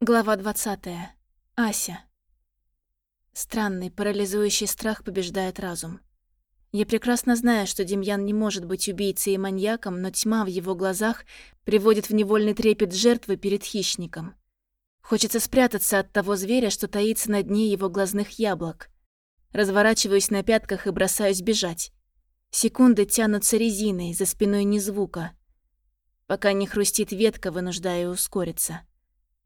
Глава 20. Ася. Странный, парализующий страх побеждает разум. Я прекрасно знаю, что Демьян не может быть убийцей и маньяком, но тьма в его глазах приводит в невольный трепет жертвы перед хищником. Хочется спрятаться от того зверя, что таится на дне его глазных яблок. Разворачиваюсь на пятках и бросаюсь бежать. Секунды тянутся резиной, за спиной ни звука. Пока не хрустит ветка, вынуждая ускориться.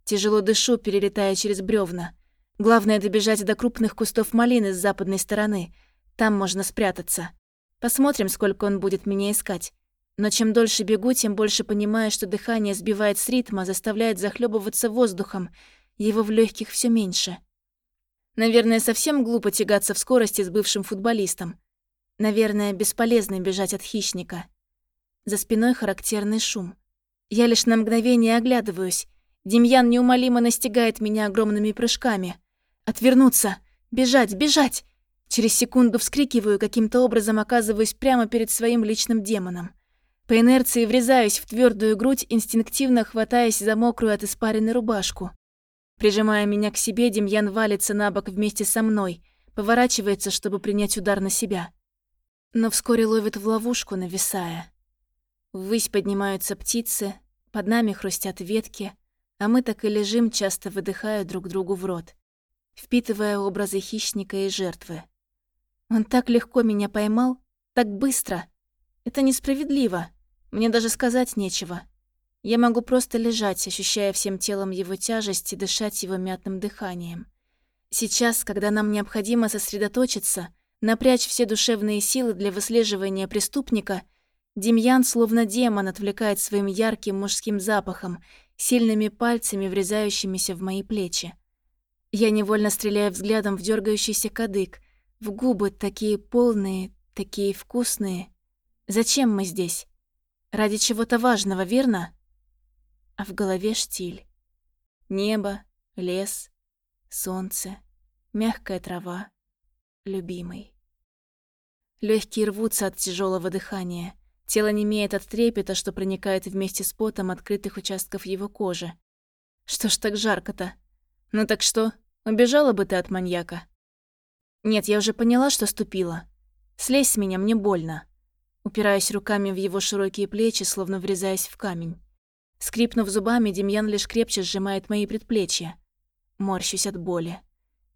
Тяжело дышу, перелетая через бревна. Главное добежать до крупных кустов малины с западной стороны. Там можно спрятаться. Посмотрим, сколько он будет меня искать. Но чем дольше бегу, тем больше понимаю, что дыхание сбивает с ритма, заставляет захлебываться воздухом. Его в легких все меньше. Наверное, совсем глупо тягаться в скорости с бывшим футболистом. Наверное, бесполезно бежать от хищника. За спиной характерный шум. Я лишь на мгновение оглядываюсь. Демьян неумолимо настигает меня огромными прыжками. Отвернуться! Бежать! Бежать! Через секунду вскрикиваю, каким-то образом оказываюсь прямо перед своим личным демоном. По инерции врезаюсь в твердую грудь, инстинктивно хватаясь за мокрую от испаренной рубашку. Прижимая меня к себе, Демьян валится на бок вместе со мной, поворачивается, чтобы принять удар на себя. Но вскоре ловит в ловушку, нависая. Ввысь поднимаются птицы, под нами хрустят ветки, а мы так и лежим, часто выдыхая друг другу в рот, впитывая образы хищника и жертвы. Он так легко меня поймал, так быстро. Это несправедливо. Мне даже сказать нечего. Я могу просто лежать, ощущая всем телом его тяжесть и дышать его мятным дыханием. Сейчас, когда нам необходимо сосредоточиться, напрячь все душевные силы для выслеживания преступника, Демьян, словно демон, отвлекает своим ярким мужским запахом сильными пальцами, врезающимися в мои плечи. Я невольно стреляю взглядом в дергающийся кадык, в губы такие полные, такие вкусные. Зачем мы здесь? Ради чего-то важного, верно? А в голове штиль. Небо, лес, солнце, мягкая трава, любимый. Легкие рвутся от тяжелого дыхания. Тело немеет от трепета, что проникает вместе с потом открытых участков его кожи. Что ж так жарко-то? Ну так что, убежала бы ты от маньяка? Нет, я уже поняла, что ступила. Слезь с меня, мне больно. Упираюсь руками в его широкие плечи, словно врезаясь в камень. Скрипнув зубами, Демьян лишь крепче сжимает мои предплечья. Морщусь от боли.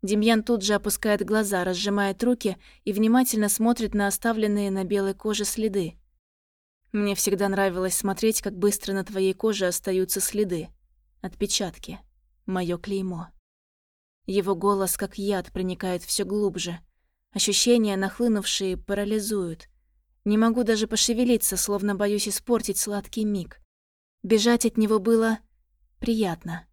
Демьян тут же опускает глаза, разжимает руки и внимательно смотрит на оставленные на белой коже следы. Мне всегда нравилось смотреть, как быстро на твоей коже остаются следы. Отпечатки. Моё клеймо. Его голос, как яд, проникает все глубже. Ощущения, нахлынувшие, парализуют. Не могу даже пошевелиться, словно боюсь испортить сладкий миг. Бежать от него было приятно.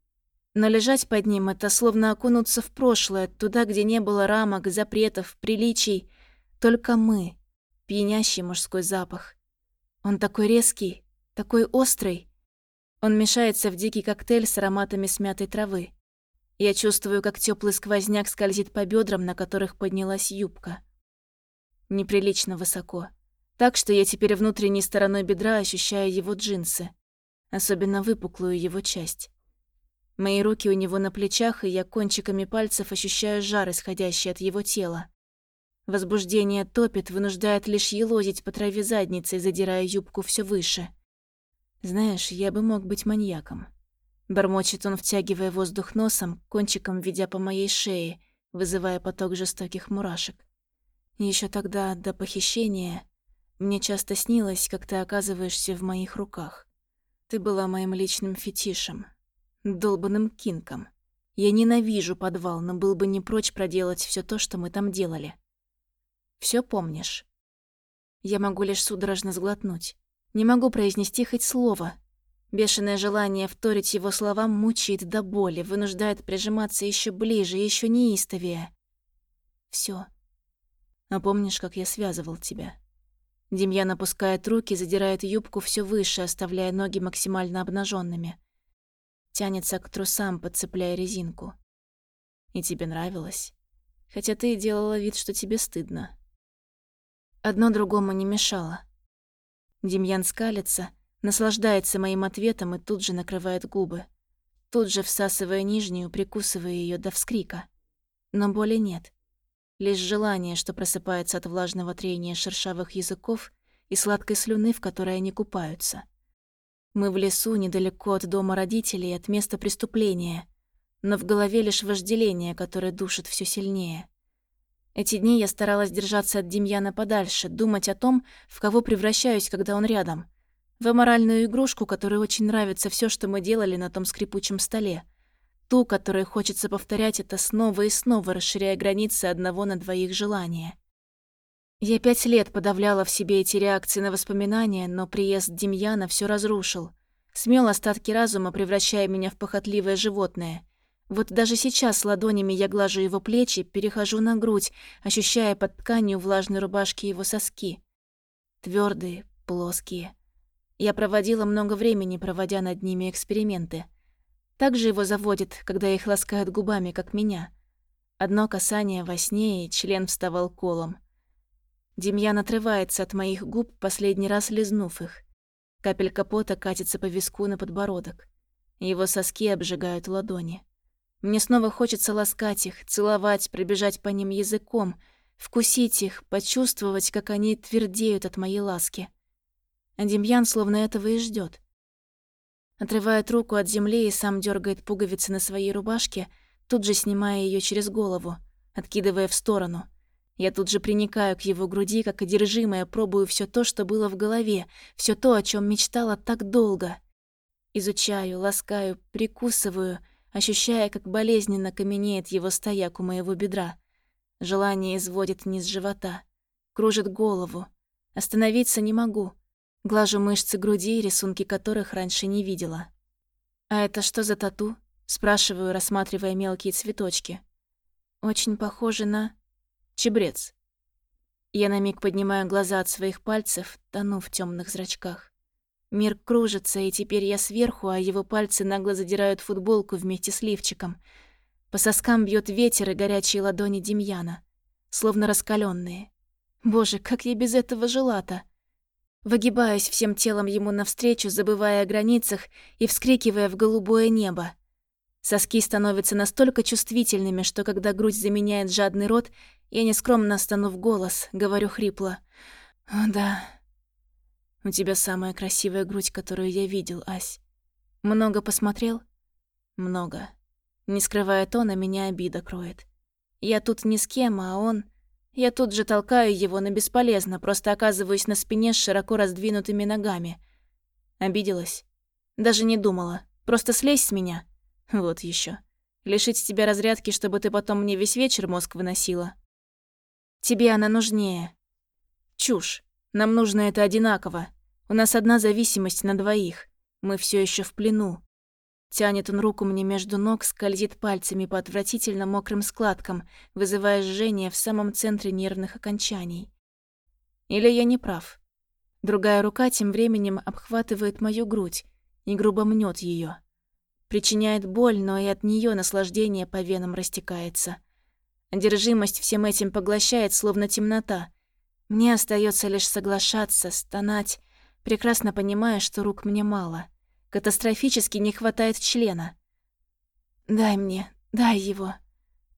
Но лежать под ним — это словно окунуться в прошлое, туда, где не было рамок, запретов, приличий. Только мы. Пьянящий мужской запах. Он такой резкий, такой острый. Он мешается в дикий коктейль с ароматами смятой травы. Я чувствую, как теплый сквозняк скользит по бедрам, на которых поднялась юбка. Неприлично высоко. Так что я теперь внутренней стороной бедра ощущаю его джинсы. Особенно выпуклую его часть. Мои руки у него на плечах, и я кончиками пальцев ощущаю жар, исходящий от его тела. Возбуждение топит, вынуждает лишь елозить по траве задницей, задирая юбку все выше. Знаешь, я бы мог быть маньяком. Бормочет он, втягивая воздух носом, кончиком ведя по моей шее, вызывая поток жестоких мурашек. Еще тогда, до похищения, мне часто снилось, как ты оказываешься в моих руках. Ты была моим личным фетишем, долбанным кинком. Я ненавижу подвал, но был бы не прочь проделать все то, что мы там делали. Все помнишь?» Я могу лишь судорожно сглотнуть. Не могу произнести хоть слово. Бешеное желание вторить его словам мучает до боли, вынуждает прижиматься еще ближе, еще неистовее. Все. А помнишь, как я связывал тебя? Демьян опускает руки, задирает юбку все выше, оставляя ноги максимально обнаженными. Тянется к трусам, подцепляя резинку. И тебе нравилось? Хотя ты делала вид, что тебе стыдно. Одно другому не мешало. Демьян скалится, наслаждается моим ответом и тут же накрывает губы. тут же всасывая нижнюю, прикусывая ее до вскрика. Но боли нет. Лишь желание, что просыпается от влажного трения шершавых языков и сладкой слюны, в которой они купаются. Мы в лесу, недалеко от дома родителей, от места преступления, но в голове лишь вожделение, которое душит все сильнее. Эти дни я старалась держаться от Демьяна подальше, думать о том, в кого превращаюсь, когда он рядом. В аморальную игрушку, которой очень нравится все, что мы делали на том скрипучем столе. Ту, которой хочется повторять это снова и снова, расширяя границы одного на двоих желания. Я пять лет подавляла в себе эти реакции на воспоминания, но приезд Демьяна все разрушил. Смел остатки разума, превращая меня в похотливое животное. Вот даже сейчас ладонями я глажу его плечи, перехожу на грудь, ощущая под тканью влажной рубашки его соски. Твердые, плоские. Я проводила много времени, проводя над ними эксперименты. Так же его заводит, когда их ласкают губами, как меня. Одно касание во сне, и член вставал колом. Демьян отрывается от моих губ, последний раз лизнув их. Капелька пота катится по виску на подбородок. Его соски обжигают ладони. Мне снова хочется ласкать их, целовать, пробежать по ним языком, вкусить их, почувствовать, как они твердеют от моей ласки. А Демьян словно этого и ждет. Отрывает руку от земли и сам дергает пуговицы на своей рубашке, тут же снимая ее через голову, откидывая в сторону. Я тут же приникаю к его груди, как одержимая, пробую все то, что было в голове, все то, о чем мечтала так долго. Изучаю, ласкаю, прикусываю — ощущая, как болезненно каменеет его стояк у моего бедра. Желание изводит низ живота, кружит голову. Остановиться не могу. Глажу мышцы груди, рисунки которых раньше не видела. «А это что за тату?» — спрашиваю, рассматривая мелкие цветочки. «Очень похоже на...» «Чебрец». Я на миг поднимаю глаза от своих пальцев, тону в темных зрачках. Мир кружится, и теперь я сверху, а его пальцы нагло задирают футболку вместе с лифчиком. По соскам бьет ветер и горячие ладони Демьяна, словно раскаленные. Боже, как я без этого жила-то! Выгибаюсь всем телом ему навстречу, забывая о границах и вскрикивая в голубое небо. Соски становятся настолько чувствительными, что когда грудь заменяет жадный рот, я нескромно стану в голос, говорю хрипло. «О, да, у тебя самая красивая грудь, которую я видел, Ась. Много посмотрел? Много. Не скрывая тона, меня обида кроет. Я тут ни с кем, а он... Я тут же толкаю его, но бесполезно, просто оказываюсь на спине с широко раздвинутыми ногами. Обиделась? Даже не думала. Просто слезь с меня. Вот еще. Лишить тебя разрядки, чтобы ты потом мне весь вечер мозг выносила. Тебе она нужнее. Чушь. Нам нужно это одинаково. У нас одна зависимость на двоих. Мы все еще в плену. Тянет он руку мне между ног, скользит пальцами по отвратительно мокрым складкам, вызывая жжение в самом центре нервных окончаний. Или я не прав? Другая рука тем временем обхватывает мою грудь и грубо мнет ее. Причиняет боль, но и от нее наслаждение по венам растекается. Одержимость всем этим поглощает, словно темнота, мне остается лишь соглашаться, стонать, прекрасно понимая, что рук мне мало. Катастрофически не хватает члена. «Дай мне, дай его».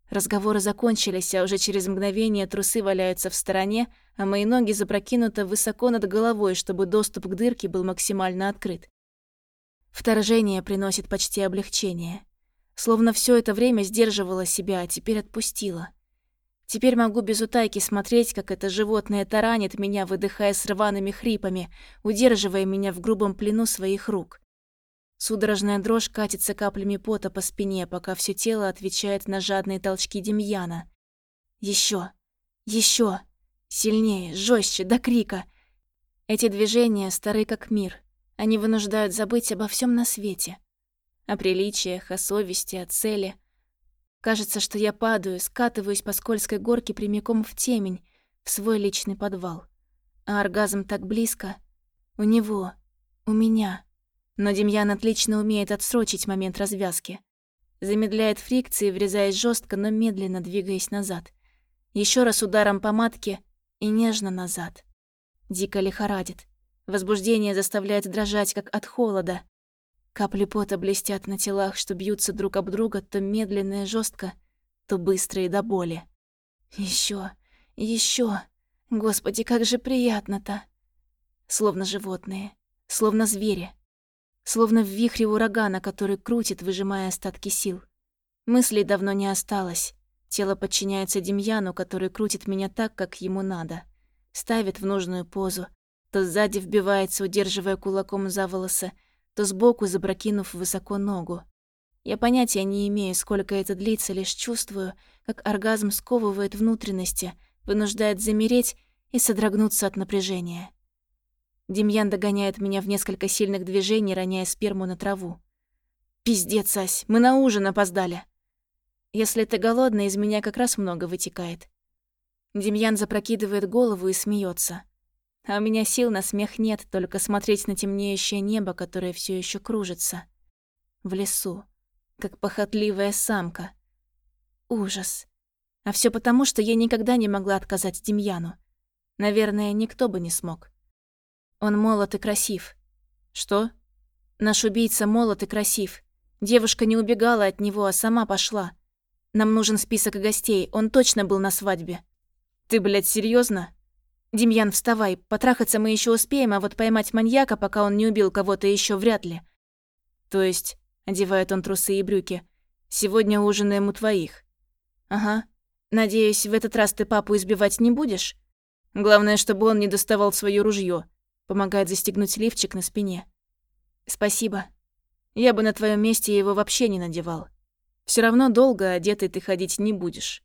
Разговоры закончились, а уже через мгновение трусы валяются в стороне, а мои ноги запрокинуты высоко над головой, чтобы доступ к дырке был максимально открыт. Вторжение приносит почти облегчение. Словно все это время сдерживала себя, а теперь отпустила. Теперь могу без утайки смотреть, как это животное таранит меня, выдыхая с рваными хрипами, удерживая меня в грубом плену своих рук. Судорожная дрожь катится каплями пота по спине, пока все тело отвечает на жадные толчки Демьяна. Еще, еще, сильнее, жестче, до крика. Эти движения стары как мир. Они вынуждают забыть обо всем на свете. О приличиях, о совести, о цели — Кажется, что я падаю, скатываюсь по скользкой горке прямиком в темень, в свой личный подвал. А оргазм так близко. У него, у меня. Но Демьян отлично умеет отсрочить момент развязки. Замедляет фрикции, врезаясь жестко, но медленно двигаясь назад. Еще раз ударом по матке и нежно назад. Дико лихорадит. Возбуждение заставляет дрожать, как от холода. Капли пота блестят на телах, что бьются друг об друга то медленно и жестко, то быстро и до боли. Еще, еще. Господи, как же приятно-то. Словно животные, словно звери, словно в вихре урагана, который крутит, выжимая остатки сил. Мыслей давно не осталось. Тело подчиняется Демьяну, который крутит меня так, как ему надо. Ставит в нужную позу, то сзади вбивается, удерживая кулаком за волосы, то сбоку запрокинув высоко ногу. Я понятия не имею, сколько это длится, лишь чувствую, как оргазм сковывает внутренности, вынуждает замереть и содрогнуться от напряжения. Демьян догоняет меня в несколько сильных движений, роняя сперму на траву. «Пиздец, Ась, мы на ужин опоздали!» «Если ты голодна, из меня как раз много вытекает». Демьян запрокидывает голову и смеется. А у меня сил на смех нет, только смотреть на темнеющее небо, которое все еще кружится. В лесу, как похотливая самка. Ужас. А все потому, что я никогда не могла отказать Демьяну. Наверное, никто бы не смог. Он молод и красив. Что? Наш убийца молод и красив. Девушка не убегала от него, а сама пошла. Нам нужен список гостей, он точно был на свадьбе. Ты, блядь, серьезно? «Демьян, вставай. Потрахаться мы еще успеем, а вот поймать маньяка, пока он не убил кого-то еще вряд ли». «То есть...» — одевает он трусы и брюки. «Сегодня ужинаем у твоих». «Ага. Надеюсь, в этот раз ты папу избивать не будешь?» «Главное, чтобы он не доставал свое ружье. Помогает застегнуть лифчик на спине. «Спасибо. Я бы на твоем месте его вообще не надевал. Все равно долго одетый ты ходить не будешь».